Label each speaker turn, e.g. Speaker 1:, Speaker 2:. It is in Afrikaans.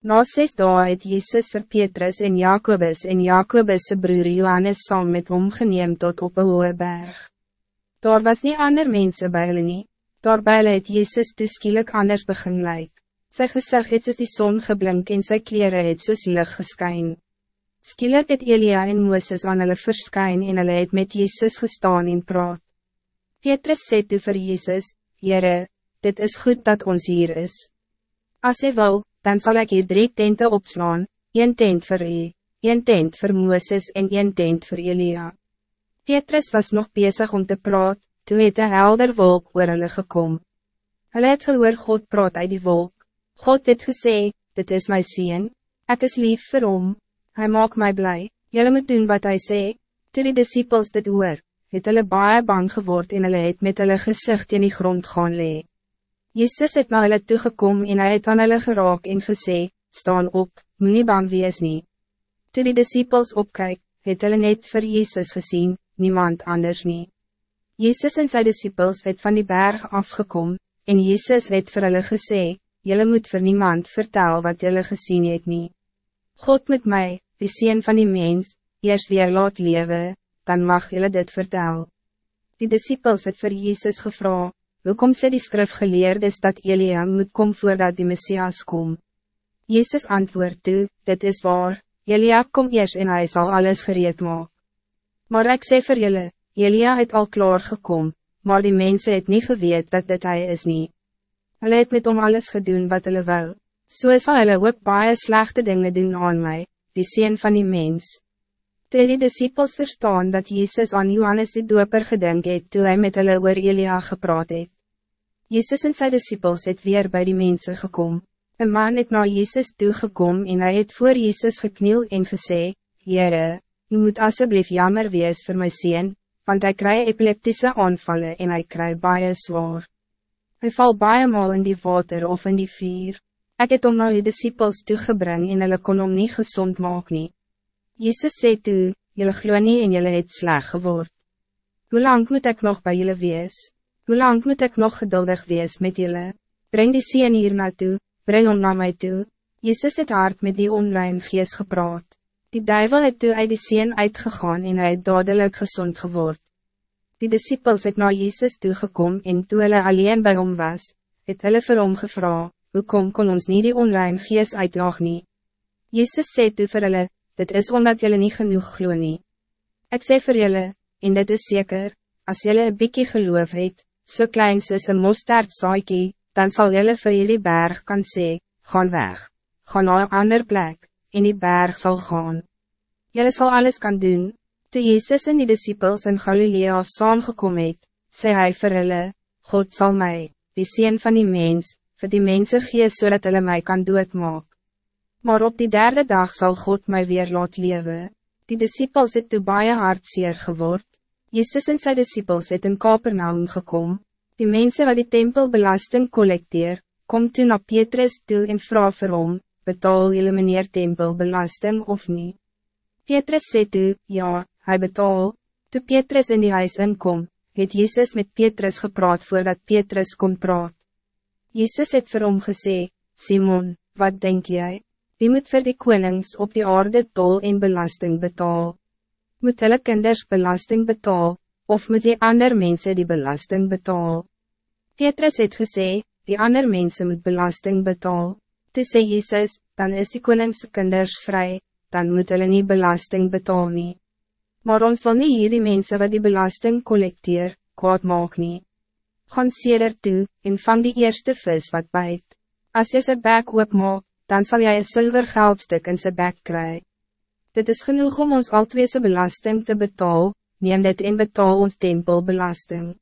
Speaker 1: Na zes dagen het Jezus vir Petrus en Jacobus en Jacobus' broer Johannes saam met hom geneem tot op een hoge berg. Daar was niet ander mensen bij hulle nie, daar by hulle het Jezus toeskielik anders begin lyk. Sy gezicht het soos die zon geblink en sy kleren het soos licht geskyn. Skielik het Elia en Mooses aan hulle verskyn en hulle het met Jezus gestaan en praat. Petrus sê toe vir Jezus, Heere, dit is goed dat ons hier is. Als hy wil, dan zal ik hier drie tenten opslaan, een tent voor u, een tent voor Mooses en een tent voor Elia. Petrus was nog bezig om te praat, toen het een helder wolk oor hulle gekom. Hulle het gehoor God praat uit die wolk. God het gesê, dit is mijn zien, ik is lief vir hom, hy maak mij blij, jullie moet doen wat hij sê, toe die disciples dit hoor, het hulle baie bang geword en hulle het met hulle gezicht in die grond gaan lee. Jezus het na hulle toegekom en hy het aan hulle geraak en gesê, staan op, moet nie bang wees nie. Toe die disciples opkyk, het hulle net vir Jezus gezien, niemand anders nie. Jezus en sy disciples het van die berg afgekom, en Jezus het vir hulle gesê, Julle moet vir niemand vertel wat julle gezien het nie. God met mij, die Seen van die mens, eerst weer laat lewe, dan mag julle dit vertel. Die disciples het vir Jezus gevraagd, Welkom sê die skrifgeleerdes dat Elia moet kom voordat die Messias kom. Jezus antwoord toe, dit is waar, Elia kom eers en hij zal alles gereed maak. Maar ik sê vir julle, Elia het al klaar gekom, maar die mensen het niet geweet dat dit hij is niet. Hulle het met om alles gedoen wat hulle wil, so sal hulle ook baie slechte dingen doen aan mij, die sien van die mens. Toe die disciples verstaan dat Jezus aan Johannes die doper gedink het toe hy met hulle oor Elia gepraat het. Jezus en sy disciples het weer bij die mensen gekom. Een man het na Jezus toegekom en hij het voor Jezus gekniel en gesê, Heere, u moet alsjeblieft jammer wees voor my sien, want hij krijgt epileptische aanvallen en hij krijgt baie zwaar. Hij val baie mal in die water of in die vuur. Ik het om na die disciples toegebring en hulle kon om nie gezond maak nie. Jezus sê toe, jylle glo nie en jylle het sleg geword. Hoe lang moet ik nog bij jullie wees? Hoe lang moet ik nog geduldig wees met jullie? Breng die sien hier naartoe, breng hom na my toe. Jezus het hard met die onrein gees gepraat. Die duivel het toe uit die sien uitgegaan en hy het dadelijk gezond geword. Die disciples het na Jezus toegekom en toe hulle alleen bij hom was, het hulle vir hom gevra, hoekom kon ons niet die onrein gees uitjaag nie? Jezus sê toe vir hulle, dit is omdat jullie niet genoeg glo nie. Ek sê vir julle, en dit is zeker, als jullie een bykie geloof het, so klein soos een mosterd saaikie, dan zal jullie vir jullie berg kan sê, gaan weg, gaan naar een ander plek, en die berg zal gaan. Jullie zal alles kan doen, toe Jezus en die disciples in Galilea saamgekom het, sê hy vir hulle, God zal mij, die Seen van die mens, vir die mense gee so dat hulle my kan doodmaak. Maar op die derde dag zal God mij weer laat leven. Die disciples het toe baie hartseer geword. Jezus en sy disciples het in Kapernaum gekom. Die mensen wat die tempelbelasting collecteer, kom toe na Petrus toe en vraag vir hom, betaal jullie meneer tempelbelasting of niet? Petrus sê toe, ja, hij betaal. Toe Petrus in die huis inkom, het Jezus met Petrus gepraat voordat Petrus kon praat. Jezus het vir hom gesê, Simon, wat denk jij? Wie moet voor die konings op die aarde tol en belasting betaal? Moet hulle kinders belasting betaal, of moet die ander mensen die belasting betaal? Petrus het gesê, die ander mensen moet belasting betaal. Toe sê Jezus, dan is die koningse kinders vrij, dan moet hulle nie belasting betaal nie. Maar ons wil nie hier die mense wat die belasting collecteer, kwaad maak nie. Gaan seder toe, en vang die eerste vis wat bijt. Als je sy bek oopmaak, dan zal jij een zilver geldstuk in zijn bek krijgen. Dit is genoeg om ons altweese belasting te betalen, neem dit in betaal ons tempelbelasting.